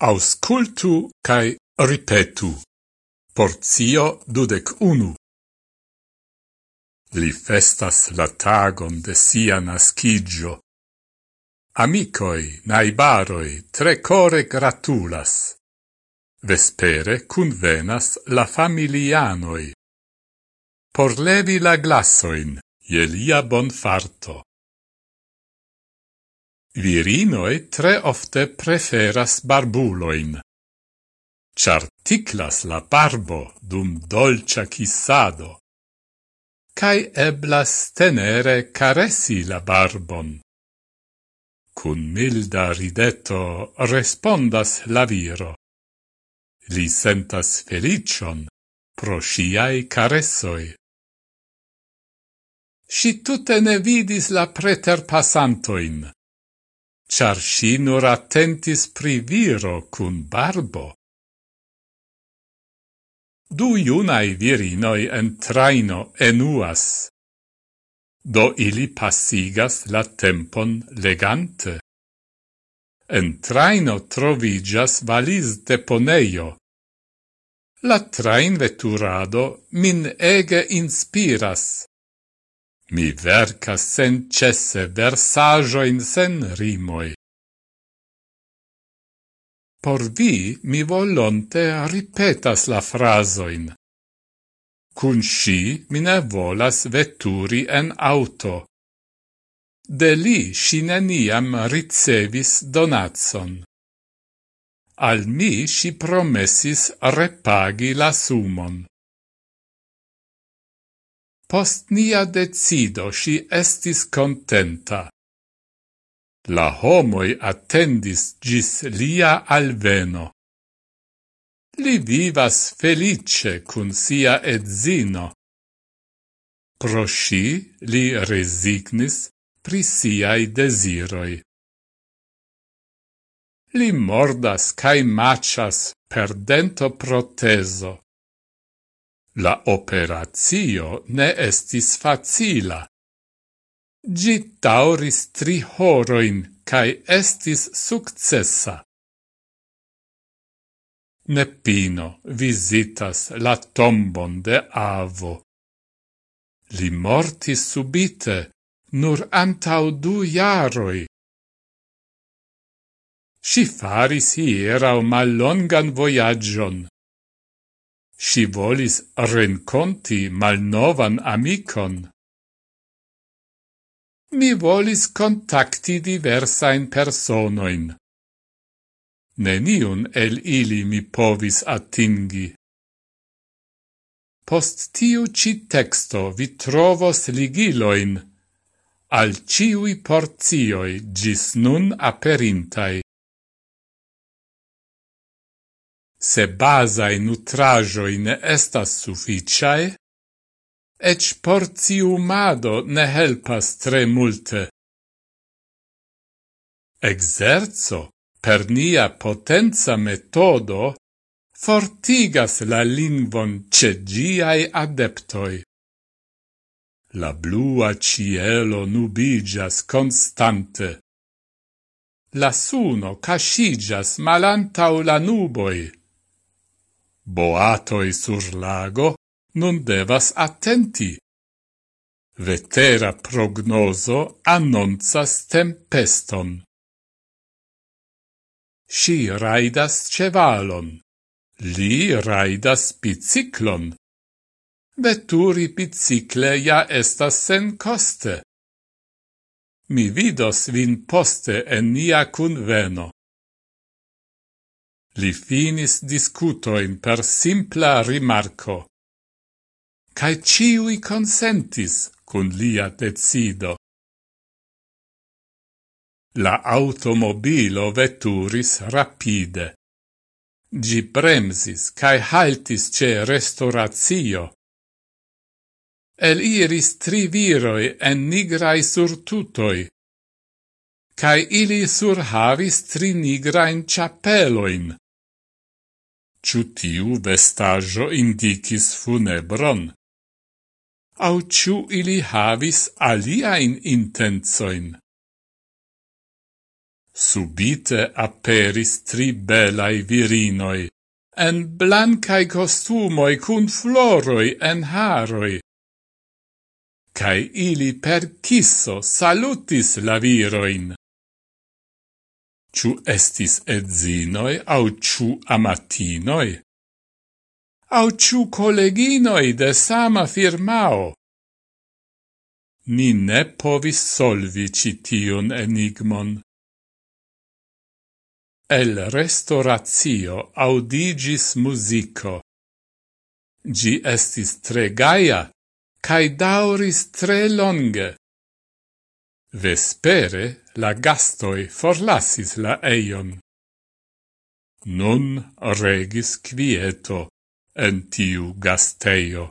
auscultu cae ripetu. Porzio dudec unu. Li festas la tagon de sia nascigio. Amicoi, naibaroi, tre core gratulas. Vespere convenas la familianoi. Por levi la glassoin, je lia bon farto. Virinoi tre ofte preferas barbuloin. Char ticlas la barbo dum dolcia kissado. Cai eblas tenere caresi la barbon. Cun milda rideto respondas la viro. Li sentas felicion pro sciai caressoi. Si tutte ne vidis la preter passantoin char si nur attentis pri viro cun barbo. Du iunai virinoi en traino enuas. Do ili passigas la tempon legante. En traino trovigas valis deponeio. La train veturado min ege inspiras. Mi vercas sen cesse versajoin sen rimoi. Por vi mi volonte ripetas la frasoin. Cun sci mi ne volas vetturi en auto. De li sci neniam ricevis donatson. Al mi sci promessis repagi la sumon. Post nia decido si estis contenta. La homoi attendis gis lia alveno. Li vivas felice cun sia edzino. Pro sci li resignis pri siai desiroi. Li mordas cae macias per dento proteso. La operatio ne estis facila. Gi tauris tri horoin, cae estis successa. Nepino visitas la tombon de avo. Li mortis subite, nur antau du jaroi. Si faris hierau mallongan voyagion, Si volis renconti malnovan amicon. Mi volis contacti diversain personoin. Neniun el ili mi povis attingi. Post tiu ci texto vi trovos ligiloin, al ciui porzioi gis nun aperintai. se basae nutrajoi ne estas sufficiae, ec porciumado ne helpas tre multe. Exerzo, per nia potenza metodo, fortigas la lingvon ce giai adeptoi. La blua cielo nubigas constante. La suno cascigas malantau la nuboi boatoi sur lago non devas attenti. Vetera prognoso annonzas tempeston. Si raidas cevalon, li raidas biciclon. Veturi bicicle ja estas sen coste. Mi vidos vin poste en nia cunveno. Li finis discutoin per simpla rimarco. Cae ciui consentis cun lia decido. La automobilo veturis rapide. Gi bremsis cae haltis ce restauratio. El iris tri viroi en nigrai surtutoi, cae ili surhavis tri nigrain chapeloin ciu tiu vestajo indicis funebron? Au ciu ili havis aliajn intensoin? Subite aperis tri belai virinoi, en blancai costumoi cun floroi en haroi, Kaj ili per kisso salutis la viroin. Ciu estis edzinoi au ciu amatinoi? Au ciu colleginoi de sama firmao? Ni ne povis solvi citiun enigmon. El restauratio audigis musico. Gi estis tre gaia, cae dauris tre longe. Vespere la gastoi forlassis la eion. Nun regis quieto en tiu gasteio.